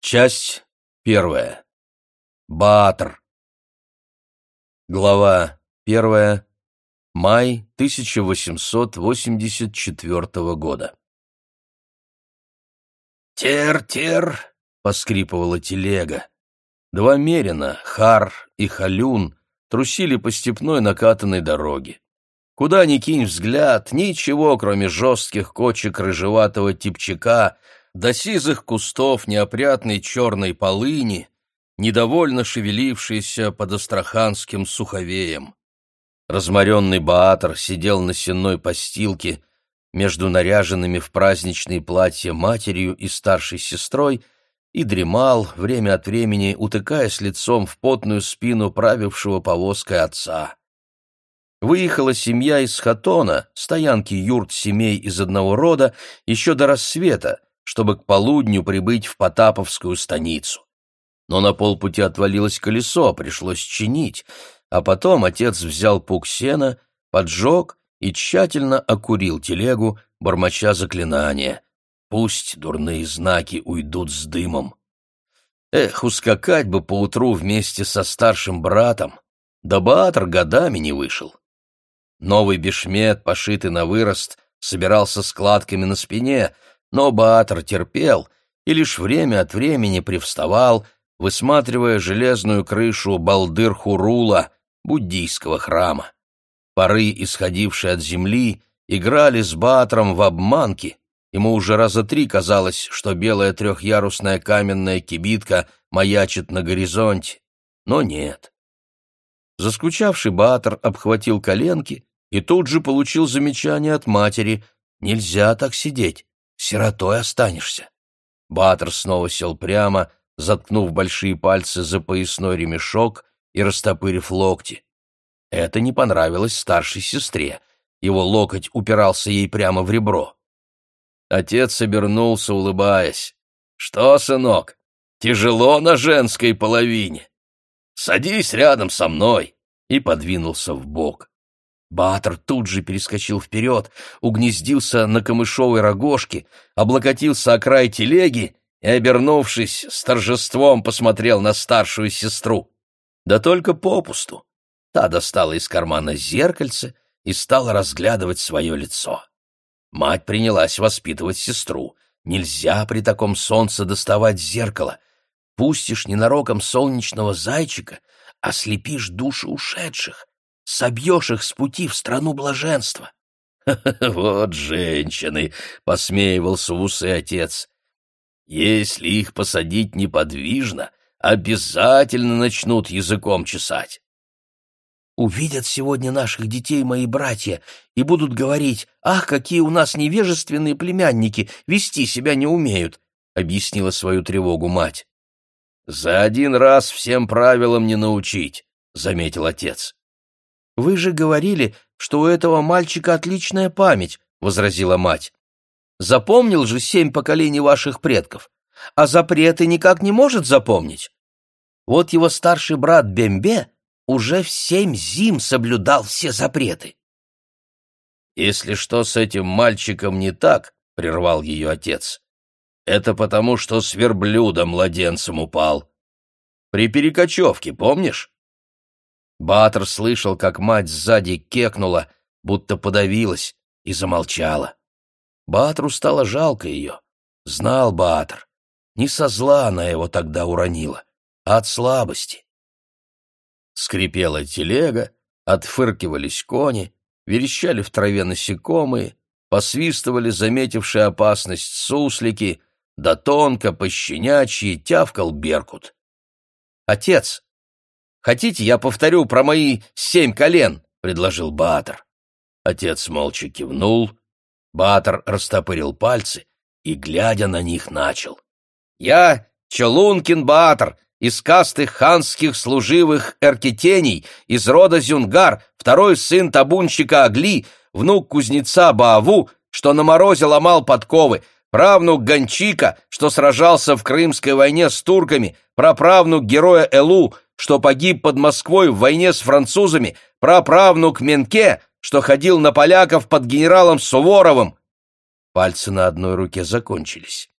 Часть первая. Баатр. Глава первая. Май 1884 года. «Тер-тер!» — поскрипывала телега. Два мерина, Хар и Халюн, трусили по степной накатанной дороге. Куда ни кинь взгляд, ничего, кроме жестких кочек рыжеватого типчака, до сизых кустов неопрятной черной полыни, недовольно шевелившейся под астраханским суховеем. Разморенный Баатр сидел на сенной постилке между наряженными в праздничные платья матерью и старшей сестрой и дремал, время от времени утыкаясь лицом в потную спину правившего повозкой отца. Выехала семья из Хатона, стоянки юрт семей из одного рода, еще до рассвета, чтобы к полудню прибыть в Потаповскую станицу. Но на полпути отвалилось колесо, пришлось чинить, а потом отец взял пук сена, поджег и тщательно окурил телегу, бормоча заклинания. Пусть дурные знаки уйдут с дымом. Эх, ускакать бы поутру вместе со старшим братом, да Баатр годами не вышел. Новый бешмет, пошитый на вырост, собирался складками на спине — но Баатр терпел и лишь время от времени привставал, высматривая железную крышу Балдыр-Хурула, буддийского храма. Пары, исходившие от земли, играли с Баатром в обманки. Ему уже раза три казалось, что белая трехъярусная каменная кибитка маячит на горизонте. Но нет. Заскучавший Баатр обхватил коленки и тут же получил замечание от матери «Нельзя так сидеть сиротой останешься. Батер снова сел прямо, заткнув большие пальцы за поясной ремешок и растопырив локти. Это не понравилось старшей сестре. Его локоть упирался ей прямо в ребро. Отец обернулся, улыбаясь. «Что, сынок, тяжело на женской половине? Садись рядом со мной!» и подвинулся в бок. Баатр тут же перескочил вперед, угнездился на камышовой рогожке, облокотился о край телеги и, обернувшись, с торжеством посмотрел на старшую сестру. Да только попусту. Та достала из кармана зеркальце и стала разглядывать свое лицо. Мать принялась воспитывать сестру. Нельзя при таком солнце доставать зеркало. Пустишь ненароком солнечного зайчика, ослепишь души ушедших собьешь их с пути в страну блаженства. «Вот женщины!» — посмеивался в усы отец. «Если их посадить неподвижно, обязательно начнут языком чесать». «Увидят сегодня наших детей мои братья и будут говорить, ах, какие у нас невежественные племянники, вести себя не умеют», — объяснила свою тревогу мать. «За один раз всем правилам не научить», — заметил отец. «Вы же говорили, что у этого мальчика отличная память», — возразила мать. «Запомнил же семь поколений ваших предков, а запреты никак не может запомнить. Вот его старший брат Бембе уже в семь зим соблюдал все запреты». «Если что с этим мальчиком не так», — прервал ее отец, — «это потому, что с верблюда младенцем упал. При перекочевке, помнишь?» Баатр слышал, как мать сзади кекнула, будто подавилась, и замолчала. Баатру стало жалко ее. Знал Баатр. Не со зла она его тогда уронила, а от слабости. Скрипела телега, отфыркивались кони, верещали в траве насекомые, посвистывали заметившие опасность суслики, да тонко, пощенячьи тявкал беркут. «Отец!» Хотите, я повторю про мои семь колен?» — предложил Баатр. Отец молча кивнул. Баатр растопырил пальцы и, глядя на них, начал. «Я Челункин Баатр, из касты ханских служивых эркетений, из рода Зюнгар, второй сын табунщика Агли, внук кузнеца Бааву, что на морозе ломал подковы, правнук Гончика, что сражался в Крымской войне с турками, праправнук героя Элу, что погиб под Москвой в войне с французами, праправнук Менке, что ходил на поляков под генералом Суворовым. Пальцы на одной руке закончились.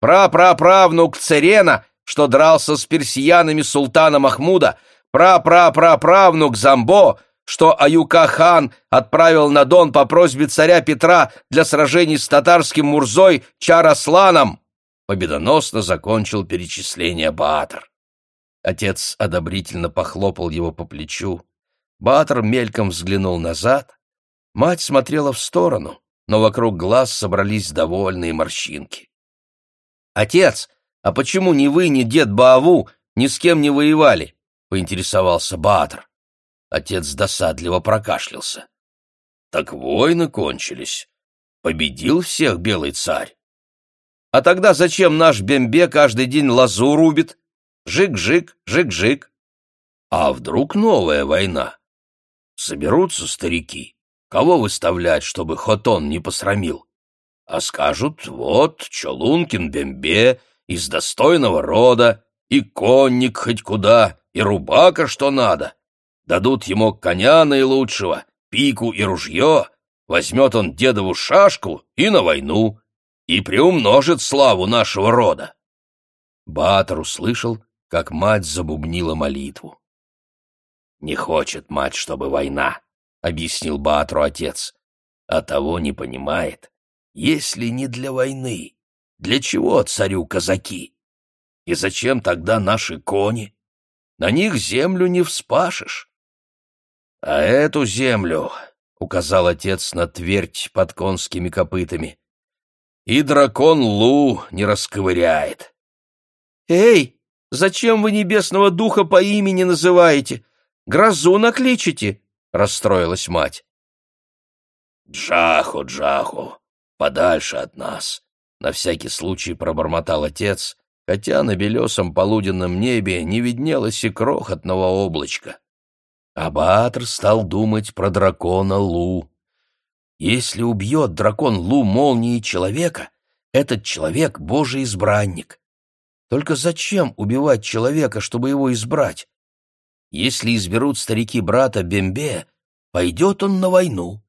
Пра-пра-правнук Церена, что дрался с персиянами султана Махмуда, пра-пра-пра-правнук Замбо, что Аюка-хан отправил на Дон по просьбе царя Петра для сражений с татарским Мурзой Чарасланом. Победоносно закончил перечисление Баатр. Отец одобрительно похлопал его по плечу. Баатр мельком взглянул назад. Мать смотрела в сторону, но вокруг глаз собрались довольные морщинки. «Отец, а почему ни вы, ни дед Бааву ни с кем не воевали?» — поинтересовался Баатр. Отец досадливо прокашлялся. «Так войны кончились. Победил всех белый царь. А тогда зачем наш Бембе каждый день лазу рубит? Жик-жик, жик-жик. А вдруг новая война? Соберутся старики. Кого выставлять, чтобы Хотон не посрамил? А скажут, вот, Чолункин Бембе из достойного рода, и конник хоть куда, и рубака что надо. Дадут ему коня наилучшего, пику и ружье, возьмет он дедову шашку и на войну и приумножит славу нашего рода. Баатр услышал, как мать забубнила молитву. «Не хочет мать, чтобы война», — объяснил Баатру отец. «А того не понимает. Если не для войны, для чего царю казаки? И зачем тогда наши кони? На них землю не вспашешь». «А эту землю», — указал отец на твердь под конскими копытами, и дракон Лу не расковыряет. «Эй, зачем вы небесного духа по имени называете? Грозу накличите!» — расстроилась мать. «Джаху, Джаху, подальше от нас!» — на всякий случай пробормотал отец, хотя на белесом полуденном небе не виднелось и крохотного облачка. Абатр стал думать про дракона Лу. Если убьет дракон Лу молнией человека, этот человек — божий избранник. Только зачем убивать человека, чтобы его избрать? Если изберут старики брата Бембе, пойдет он на войну.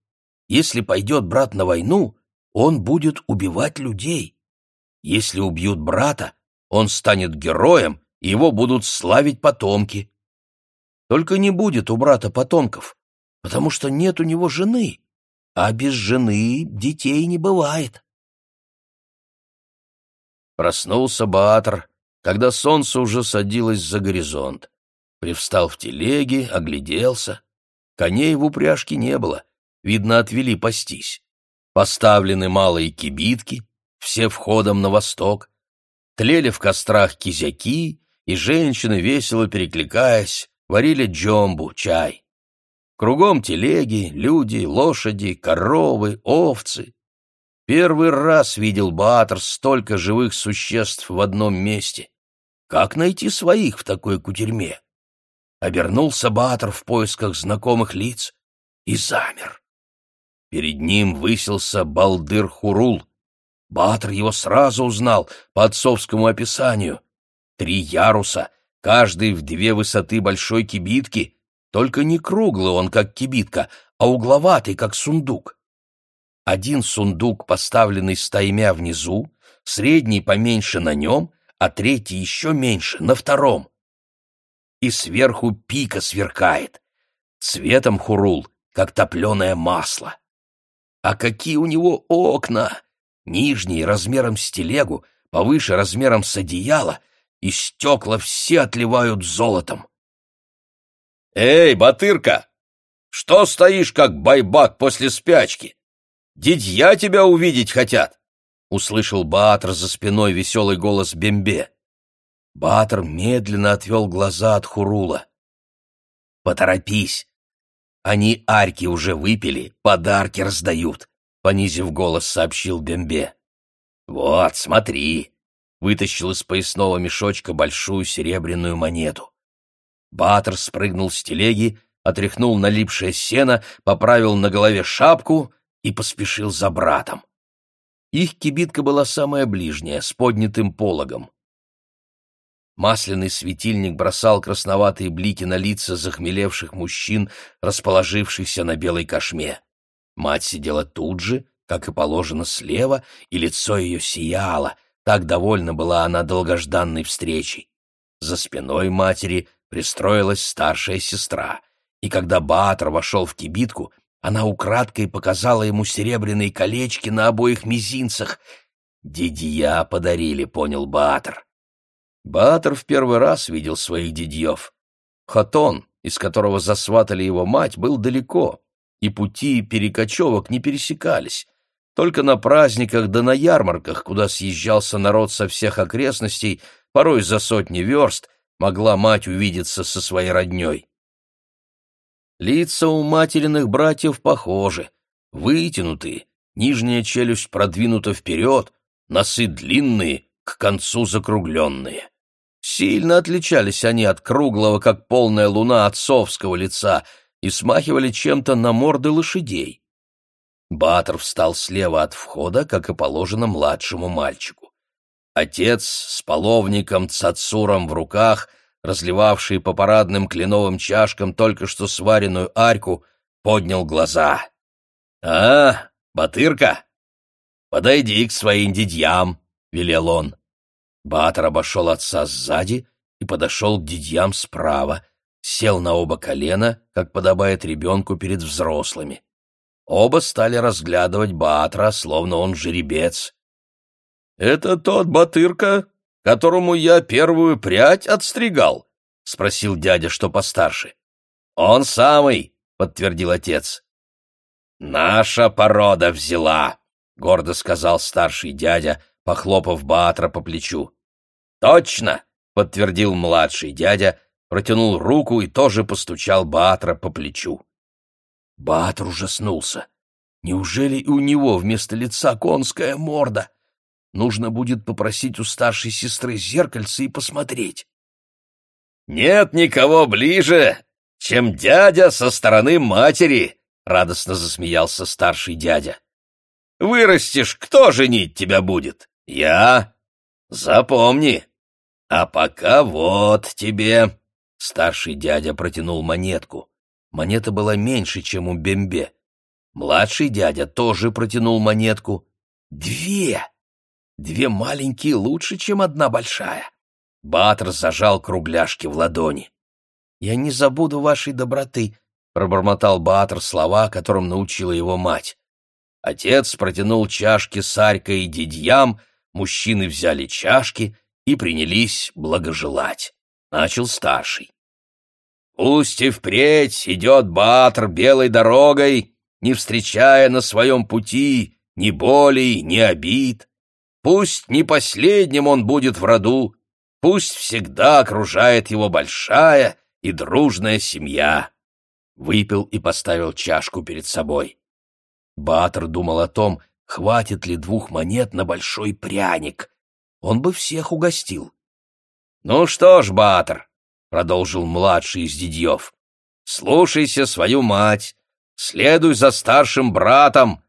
Если пойдет брат на войну, он будет убивать людей. Если убьют брата, он станет героем, и его будут славить потомки. Только не будет у брата потомков, потому что нет у него жены а без жены детей не бывает. Проснулся Баатр, когда солнце уже садилось за горизонт. Привстал в телеге, огляделся. Коней в упряжке не было, видно, отвели пастись. Поставлены малые кибитки, все входом на восток. Тлели в кострах кизяки, и женщины, весело перекликаясь, варили джомбу, чай. Кругом телеги, люди, лошади, коровы, овцы. Первый раз видел Баатр столько живых существ в одном месте. Как найти своих в такой кутерьме? Обернулся Баатр в поисках знакомых лиц и замер. Перед ним высился Балдыр-Хурул. Баатр его сразу узнал по отцовскому описанию. Три яруса, каждый в две высоты большой кибитки, только не круглый он, как кибитка, а угловатый, как сундук. Один сундук, поставленный стаймя внизу, средний поменьше на нем, а третий еще меньше на втором. И сверху пика сверкает, цветом хурул, как топленое масло. А какие у него окна! Нижние размером с телегу, повыше размером с одеяло, и стекла все отливают золотом. «Эй, Батырка! Что стоишь, как байбак после спячки? Дидья тебя увидеть хотят!» — услышал Баатр за спиной веселый голос Бембе. Баатр медленно отвел глаза от Хурула. «Поторопись! Они арки уже выпили, подарки раздают!» — понизив голос, сообщил Бембе. «Вот, смотри!» — вытащил из поясного мешочка большую серебряную монету. Батер спрыгнул с телеги, отряхнул налипшее сено, поправил на голове шапку и поспешил за братом. Их кибитка была самая ближняя, с поднятым пологом. Масляный светильник бросал красноватые блики на лица захмелевших мужчин, расположившихся на белой кошме. Мать сидела тут же, как и положено слева, и лицо ее сияло, Так довольна была она долгожданной встречей. За спиной матери пристроилась старшая сестра, и когда Баатр вошел в кибитку, она украдкой показала ему серебряные колечки на обоих мизинцах. «Дидья подарили», — понял Баатр. Баатр в первый раз видел своих дидьев. Хатон, из которого засватали его мать, был далеко, и пути перекочевок не пересекались. Только на праздниках да на ярмарках, куда съезжался народ со всех окрестностей, порой за сотни верст, могла мать увидеться со своей родней. Лица у материных братьев похожи, вытянутые, нижняя челюсть продвинута вперед, носы длинные, к концу закругленные. Сильно отличались они от круглого, как полная луна отцовского лица, и смахивали чем-то на морды лошадей. Батор встал слева от входа, как и положено младшему мальчику. Отец с половником цацуром в руках, разливавший по парадным кленовым чашкам только что сваренную арьку, поднял глаза. «А, Батырка, подойди к своим дядьям», — велел он. Батор обошел отца сзади и подошел к дядьям справа, сел на оба колена, как подобает ребенку перед взрослыми. Оба стали разглядывать Баатра, словно он жеребец. — Это тот Батырка, которому я первую прядь отстригал? — спросил дядя, что постарше. — Он самый, — подтвердил отец. — Наша порода взяла, — гордо сказал старший дядя, похлопав Баатра по плечу. — Точно, — подтвердил младший дядя, протянул руку и тоже постучал Баатра по плечу. Баатр ужаснулся. Неужели и у него вместо лица конская морда? Нужно будет попросить у старшей сестры зеркальце и посмотреть. «Нет никого ближе, чем дядя со стороны матери!» — радостно засмеялся старший дядя. «Вырастешь, кто женить тебя будет? Я? Запомни. А пока вот тебе...» Старший дядя протянул монетку. Монета была меньше, чем у Бембе. Младший дядя тоже протянул монетку. Две! Две маленькие лучше, чем одна большая. Батр зажал кругляшки в ладони. «Я не забуду вашей доброты», — пробормотал Батр слова, которым научила его мать. Отец протянул чашки с Арькой и дядьям, мужчины взяли чашки и принялись благожелать. Начал старший. «Пусть и впредь идет Батр белой дорогой, не встречая на своем пути ни болей, ни обид. Пусть не последним он будет в роду, пусть всегда окружает его большая и дружная семья. Выпил и поставил чашку перед собой. Батр думал о том, хватит ли двух монет на большой пряник. Он бы всех угостил. «Ну что ж, Батр», — продолжил младший из дядьев, — «слушайся свою мать, Следуй за старшим братом,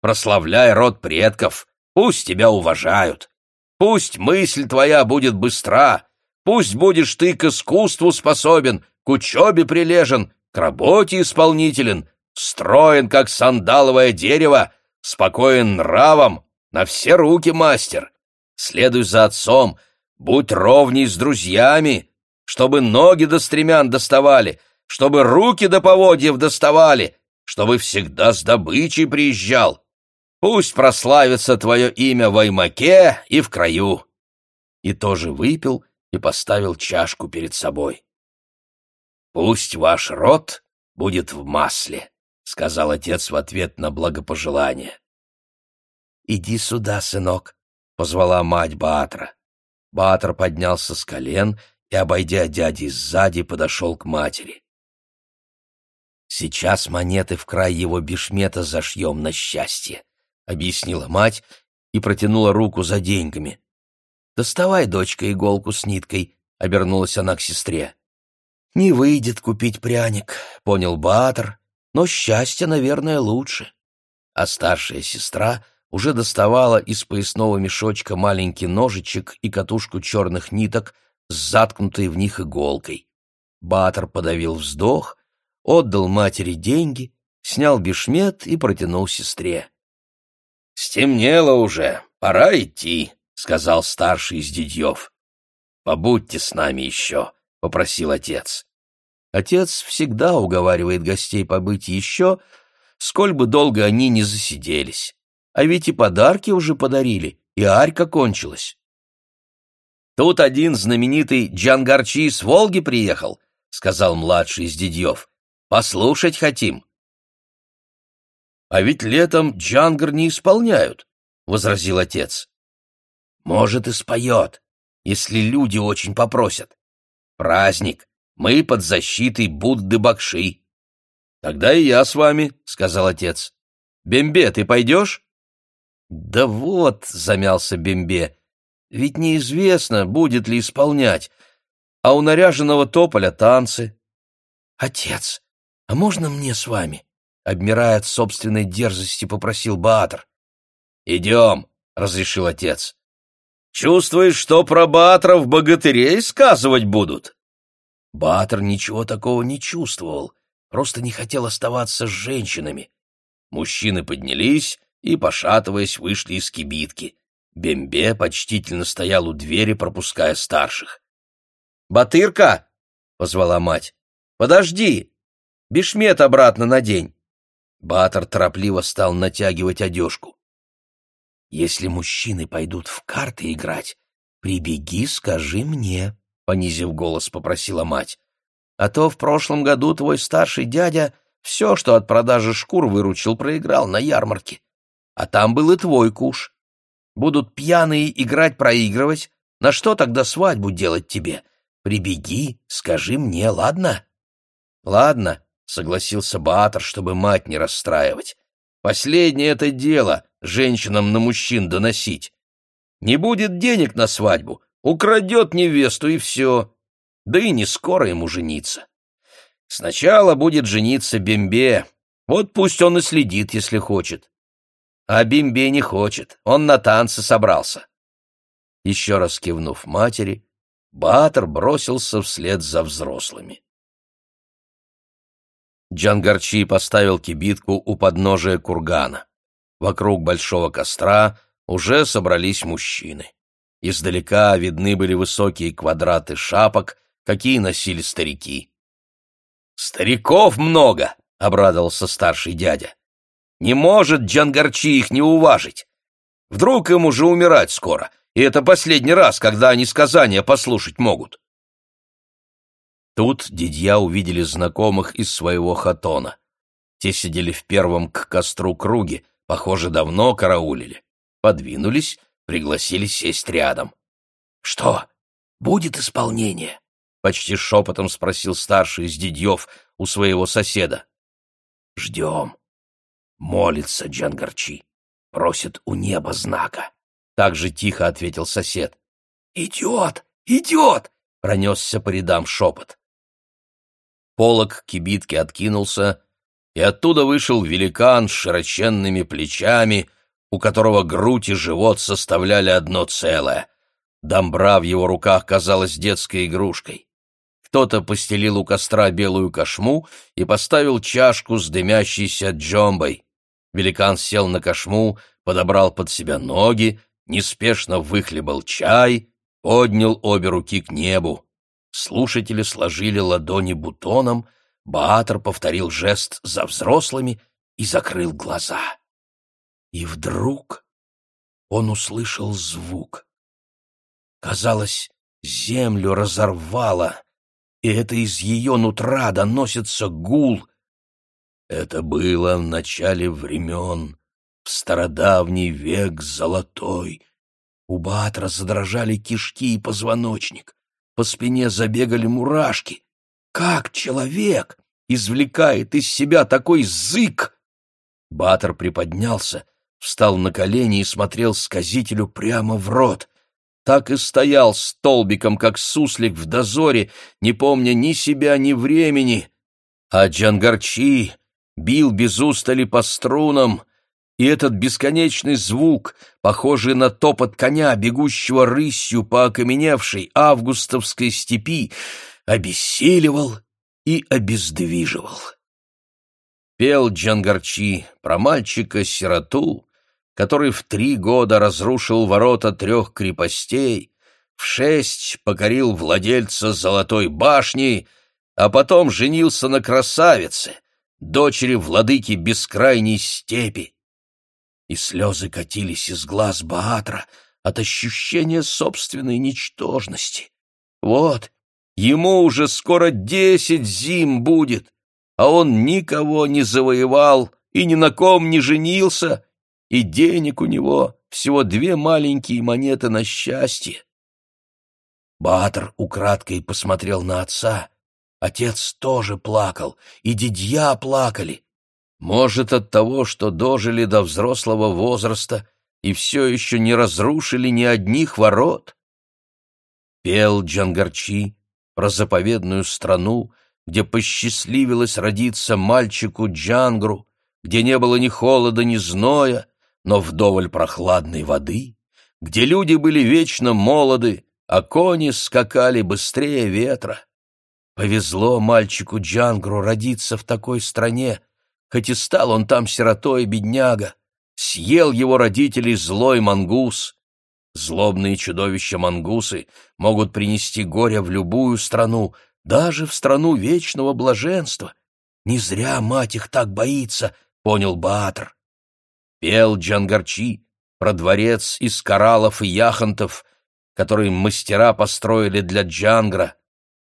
прославляй род предков, пусть тебя уважают. Пусть мысль твоя будет быстра, пусть будешь ты к искусству способен, к учебе прилежен, к работе исполнителен, строен, как сандаловое дерево, спокоен нравом, на все руки мастер. Следуй за отцом, будь ровней с друзьями, чтобы ноги до стремян доставали, чтобы руки до поводьев доставали, чтобы всегда с добычей приезжал. Пусть прославится твое имя в Аймаке и в краю». И тоже выпил и поставил чашку перед собой. «Пусть ваш род будет в масле», — сказал отец в ответ на благопожелание. «Иди сюда, сынок», — позвала мать Баатра. Баатр поднялся с колен и, обойдя дяди сзади, подошел к матери. Сейчас монеты в край его бешмета зашьем на счастье, — объяснила мать и протянула руку за деньгами. «Доставай, дочка, иголку с ниткой», — обернулась она к сестре. «Не выйдет купить пряник», — понял Баатр, «но счастье, наверное, лучше». А старшая сестра уже доставала из поясного мешочка маленький ножичек и катушку черных ниток с заткнутой в них иголкой. Баатр подавил вздох отдал матери деньги, снял бешмет и протянул сестре. «Стемнело уже, пора идти», — сказал старший из дядьев. «Побудьте с нами еще», — попросил отец. Отец всегда уговаривает гостей побыть еще, сколь бы долго они не засиделись. А ведь и подарки уже подарили, и арька кончилась. «Тут один знаменитый Джангарчи с Волги приехал», — сказал младший из дядьев. «Послушать хотим». «А ведь летом джангар не исполняют», — возразил отец. «Может, и споет, если люди очень попросят. Праздник, мы под защитой Будды Бакши». «Тогда и я с вами», — сказал отец. «Бембе, ты пойдешь?» «Да вот», — замялся Бембе, — «ведь неизвестно, будет ли исполнять, а у наряженного тополя танцы». «Отец, а можно мне с вами?» — обмирая от собственной дерзости, попросил Баатр. «Идем», — разрешил отец. «Чувствуешь, что про Баатров богатырей сказывать будут?» Баатр ничего такого не чувствовал, просто не хотел оставаться с женщинами. Мужчины поднялись и, пошатываясь, вышли из кибитки. Бембе почтительно стоял у двери, пропуская старших. «Батырка!» — позвала мать. «Подожди! Бешмет обратно надень!» Батор торопливо стал натягивать одежку. «Если мужчины пойдут в карты играть, прибеги, скажи мне», — понизив голос, попросила мать. «А то в прошлом году твой старший дядя все, что от продажи шкур выручил, проиграл на ярмарке. А там был и твой куш. Будут пьяные играть-проигрывать. На что тогда свадьбу делать тебе? Прибеги, скажи мне, ладно?» «Ладно», — согласился Баатр, чтобы мать не расстраивать. «Последнее это дело — женщинам на мужчин доносить. Не будет денег на свадьбу, украдет невесту и все. Да и не скоро ему жениться. Сначала будет жениться Бембе, вот пусть он и следит, если хочет. А Бимбе не хочет, он на танцы собрался. Еще раз кивнув матери, Баатр бросился вслед за взрослыми. Джангарчи поставил кибитку у подножия кургана. Вокруг большого костра уже собрались мужчины. Издалека видны были высокие квадраты шапок, какие носили старики. «Стариков много!» — обрадовался старший дядя. «Не может Джангарчи их не уважить! Вдруг им уже умирать скоро, и это последний раз, когда они сказания послушать могут!» Тут дядья увидели знакомых из своего хатона. Те сидели в первом к костру круге, похоже, давно караулили. Подвинулись, пригласили сесть рядом. — Что, будет исполнение? — почти шепотом спросил старший из дядьев у своего соседа. — Ждем. Молится Джангарчи, просит у неба знака. Так же тихо ответил сосед. — Идет, идет! — пронесся по рядам шепот. Полок кибитки откинулся, и оттуда вышел великан с широченными плечами, у которого грудь и живот составляли одно целое. Домбра в его руках казалась детской игрушкой. Кто-то постелил у костра белую кошму и поставил чашку с дымящейся джомбой. Великан сел на кошму, подобрал под себя ноги, неспешно выхлебал чай, поднял обе руки к небу. Слушатели сложили ладони бутоном, Баатр повторил жест за взрослыми и закрыл глаза. И вдруг он услышал звук. Казалось, землю разорвало, и это из ее нутра доносится гул. Это было в начале времен, в стародавний век золотой. У Баатра задрожали кишки и позвоночник по спине забегали мурашки. Как человек извлекает из себя такой зык? Батор приподнялся, встал на колени и смотрел сказителю прямо в рот. Так и стоял столбиком, как суслик в дозоре, не помня ни себя, ни времени. А Джангарчи бил без устали по струнам, и этот бесконечный звук, похожий на топот коня, бегущего рысью по окаменевшей августовской степи, обессиливал и обездвиживал. Пел Джангарчи про мальчика-сироту, который в три года разрушил ворота трех крепостей, в шесть покорил владельца Золотой башни, а потом женился на красавице, дочери владыки бескрайней степи. И слезы катились из глаз Баатра от ощущения собственной ничтожности. Вот, ему уже скоро десять зим будет, а он никого не завоевал и ни на ком не женился, и денег у него всего две маленькие монеты на счастье. Баатр украдкой посмотрел на отца. Отец тоже плакал, и дядья плакали. Может, от того, что дожили до взрослого возраста и все еще не разрушили ни одних ворот? Пел Джангарчи про заповедную страну, где посчастливилось родиться мальчику Джангру, где не было ни холода, ни зноя, но вдоволь прохладной воды, где люди были вечно молоды, а кони скакали быстрее ветра. Повезло мальчику Джангру родиться в такой стране, хоть и стал он там сиротой бедняга. Съел его родителей злой мангус. Злобные чудовища-мангусы могут принести горе в любую страну, даже в страну вечного блаженства. Не зря мать их так боится, — понял Баатр. Пел Джангарчи про дворец из кораллов и яхонтов, который мастера построили для Джангра.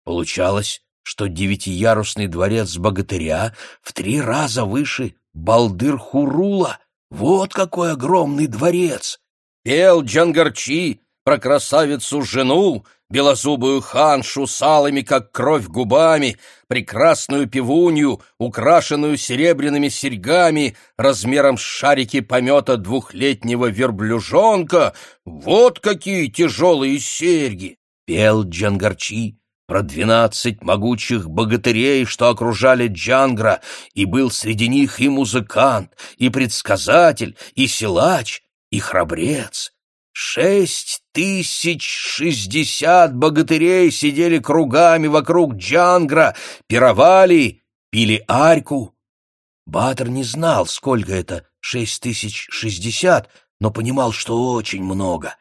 Получалось, что девятиярусный дворец богатыря в три раза выше Балдыр-Хурула. Вот какой огромный дворец! Пел Джангарчи про красавицу-жену, белозубую ханшу с алыми, как кровь, губами, прекрасную пивунью, украшенную серебряными серьгами, размером с шарики помета двухлетнего верблюжонка. Вот какие тяжелые серьги! Пел Джангарчи про двенадцать могучих богатырей, что окружали Джангра, и был среди них и музыкант, и предсказатель, и силач, и храбрец. Шесть тысяч шестьдесят богатырей сидели кругами вокруг Джангра, пировали, пили арьку. Батор не знал, сколько это шесть тысяч шестьдесят, но понимал, что очень много.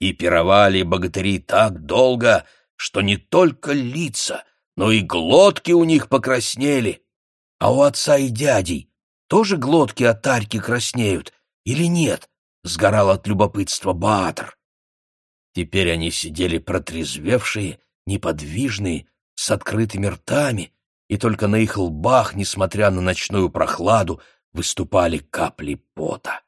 И пировали богатыри так долго, что не только лица, но и глотки у них покраснели. А у отца и дядей тоже глотки от арьки краснеют или нет? сгорал от любопытства Баатр. Теперь они сидели протрезвевшие, неподвижные, с открытыми ртами, и только на их лбах, несмотря на ночную прохладу, выступали капли пота.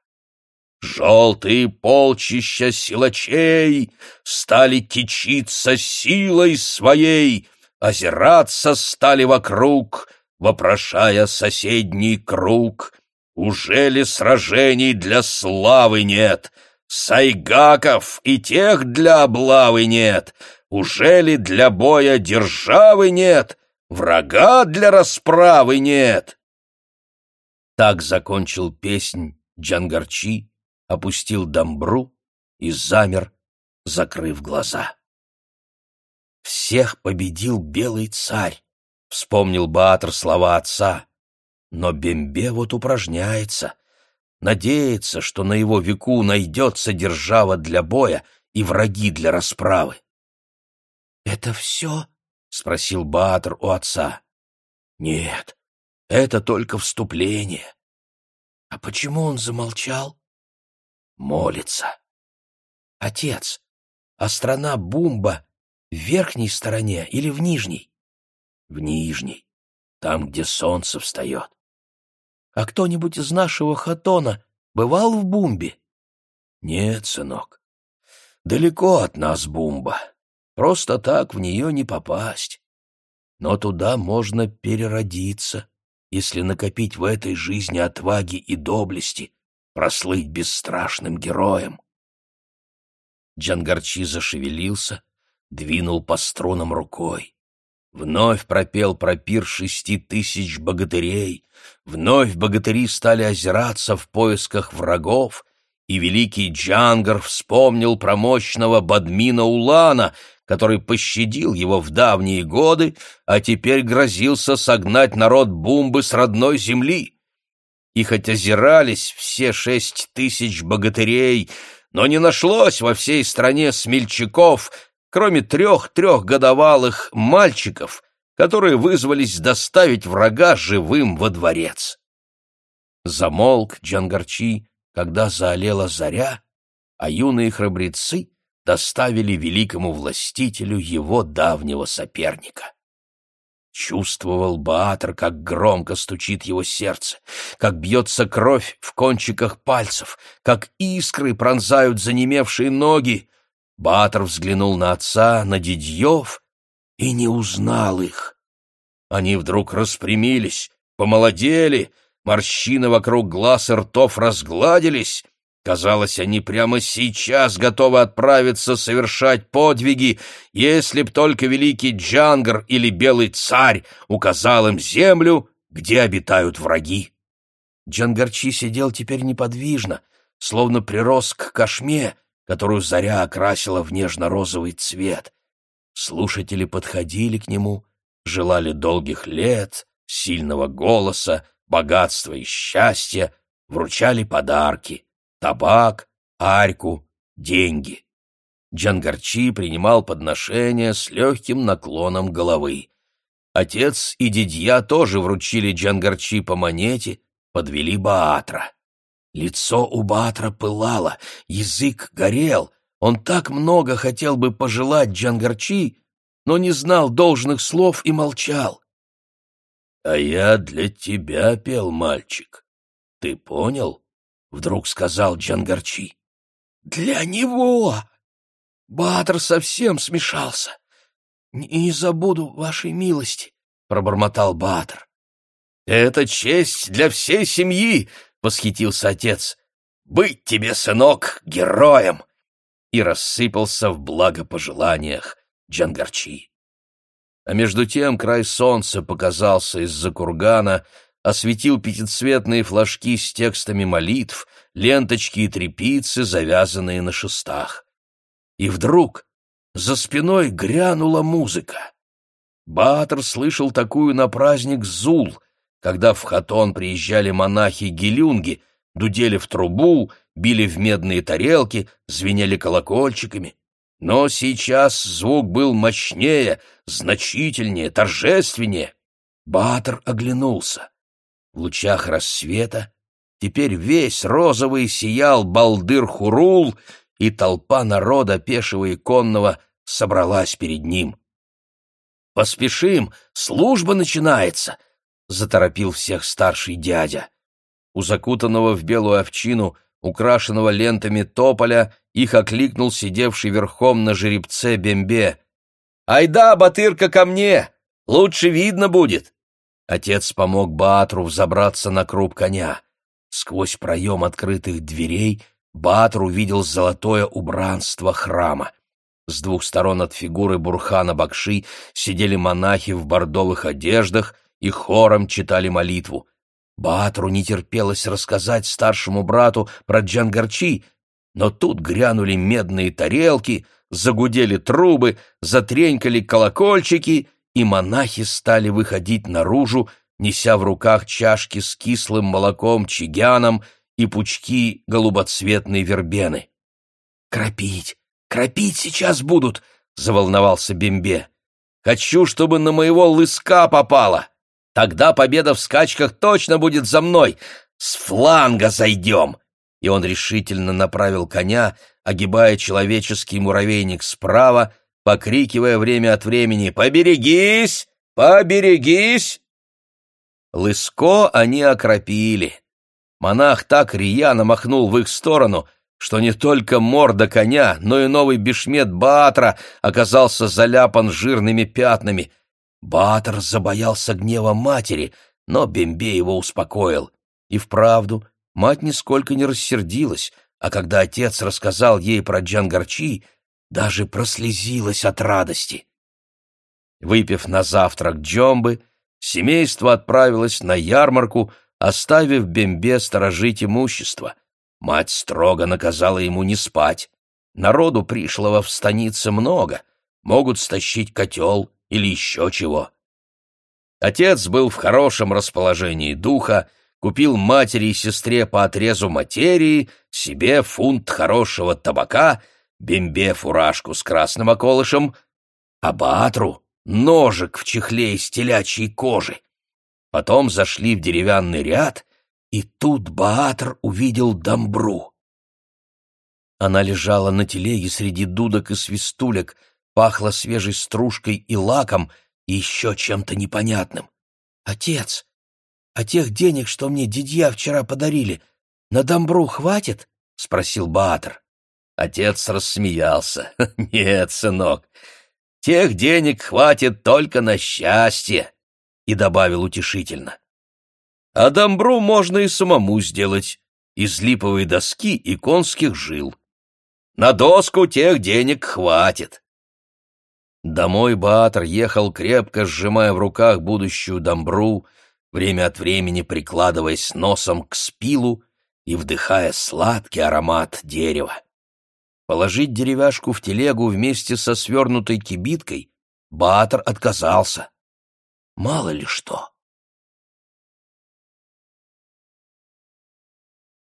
Желтые полчища силачей стали кичиться силой своей, озираться стали вокруг, вопрошая соседний круг, уже ли сражений для славы нет? Сайгаков и тех для облавы нет? Уже ли для боя державы нет? Врага для расправы нет? Так закончил песнь Джангарчи, опустил дамбру и замер, закрыв глаза. «Всех победил белый царь», — вспомнил Баатр слова отца. Но Бембе вот упражняется, надеется, что на его веку найдется держава для боя и враги для расправы. — Это все? — спросил Баатр у отца. — Нет, это только вступление. — А почему он замолчал? — Молится. — Отец, а страна Бумба в верхней стороне или в нижней? — В нижней, там, где солнце встает. А кто-нибудь из нашего хатона бывал в Бумбе? Нет, сынок. Далеко от нас Бумба. Просто так в нее не попасть. Но туда можно переродиться, если накопить в этой жизни отваги и доблести, прослыть бесстрашным героем. Джангарчи зашевелился, двинул по струнам рукой. Вновь пропел про пир шести тысяч богатырей, вновь богатыри стали озираться в поисках врагов, и великий Джангар вспомнил про мощного Бадмина Улана, который пощадил его в давние годы, а теперь грозился согнать народ Бумбы с родной земли. И хоть озирались все шесть тысяч богатырей, но не нашлось во всей стране смельчаков, кроме трех трехгодовалых мальчиков, которые вызвались доставить врага живым во дворец. Замолк Джангарчи, когда заолела заря, а юные храбрецы доставили великому властителю его давнего соперника. Чувствовал Баатр, как громко стучит его сердце, как бьется кровь в кончиках пальцев, как искры пронзают занемевшие ноги. Баатр взглянул на отца, на дядьев и не узнал их. Они вдруг распрямились, помолодели, морщины вокруг глаз и ртов разгладились, Казалось, они прямо сейчас готовы отправиться совершать подвиги, если б только великий Джангар или Белый Царь указал им землю, где обитают враги. Джангарчи сидел теперь неподвижно, словно прирос к кошме, которую заря окрасила в нежно-розовый цвет. Слушатели подходили к нему, желали долгих лет, сильного голоса, богатства и счастья, вручали подарки — табак, арьку, деньги. Джангарчи принимал подношения с легким наклоном головы. Отец и дядья тоже вручили Джангарчи по монете, подвели Баатра. Лицо у Баатра пылало, язык горел. Он так много хотел бы пожелать Джангарчи, но не знал должных слов и молчал. — А я для тебя пел, мальчик. Ты понял? — вдруг сказал Джангарчи. «Для него!» Бадр совсем смешался. «Не забуду вашей милости», — пробормотал Бадр. «Это честь для всей семьи!» — восхитился отец. «Быть тебе, сынок, героем!» И рассыпался в благопожеланиях Джангарчи. А между тем край солнца показался из-за кургана, осветил пятицветные флажки с текстами молитв, ленточки и трепицы, завязанные на шестах. И вдруг за спиной грянула музыка. Баатр слышал такую на праздник Зул, когда в Хатон приезжали монахи-гелюнги, дудели в трубу, били в медные тарелки, звенели колокольчиками. Но сейчас звук был мощнее, значительнее, торжественнее. Баатр оглянулся. В лучах рассвета теперь весь розовый сиял балдыр-хурул, и толпа народа пешего и конного собралась перед ним. «Поспешим, служба начинается!» — заторопил всех старший дядя. У закутанного в белую овчину, украшенного лентами тополя, их окликнул сидевший верхом на жеребце Бембе. «Айда, Батырка, ко мне! Лучше видно будет!» Отец помог Баатру взобраться на круп коня. Сквозь проем открытых дверей Баатр увидел золотое убранство храма. С двух сторон от фигуры Бурхана Бакши сидели монахи в бордовых одеждах и хором читали молитву. Баатру не терпелось рассказать старшему брату про Джангарчи, но тут грянули медные тарелки, загудели трубы, затренькали колокольчики — и монахи стали выходить наружу, неся в руках чашки с кислым молоком чигяном и пучки голубоцветной вербены. «Кропить! Кропить сейчас будут!» — заволновался Бембе. «Хочу, чтобы на моего лыска попало! Тогда победа в скачках точно будет за мной! С фланга зайдем!» И он решительно направил коня, огибая человеческий муравейник справа, покрикивая время от времени «Поберегись! Поберегись!» Лыско они окропили. Монах так рьяно махнул в их сторону, что не только морда коня, но и новый бешмет Баатра оказался заляпан жирными пятнами. Баатр забоялся гнева матери, но Бембе его успокоил. И вправду, мать нисколько не рассердилась, а когда отец рассказал ей про Джангарчи, даже прослезилась от радости. Выпив на завтрак джомбы, семейство отправилось на ярмарку, оставив Бембе сторожить имущество. Мать строго наказала ему не спать. Народу пришлого в станице много, могут стащить котел или еще чего. Отец был в хорошем расположении духа, купил матери и сестре по отрезу материи, себе фунт хорошего табака, бембе фуражку с красным околышем, а Баатру — ножик в чехле из телячьей кожи. Потом зашли в деревянный ряд, и тут Баатр увидел Дамбру. Она лежала на телеге среди дудок и свистулек, пахла свежей стружкой и лаком, и еще чем-то непонятным. «Отец, а тех денег, что мне дядья вчера подарили, на Дамбру хватит?» — спросил Баатр. Отец рассмеялся. «Нет, сынок, тех денег хватит только на счастье», и добавил утешительно. «А Дамбру можно и самому сделать, из липовой доски и конских жил. На доску тех денег хватит». Домой Баатр ехал, крепко сжимая в руках будущую Дамбру, время от времени прикладываясь носом к спилу и вдыхая сладкий аромат дерева. Положить деревяшку в телегу вместе со свернутой кибиткой Баатр отказался. Мало ли что.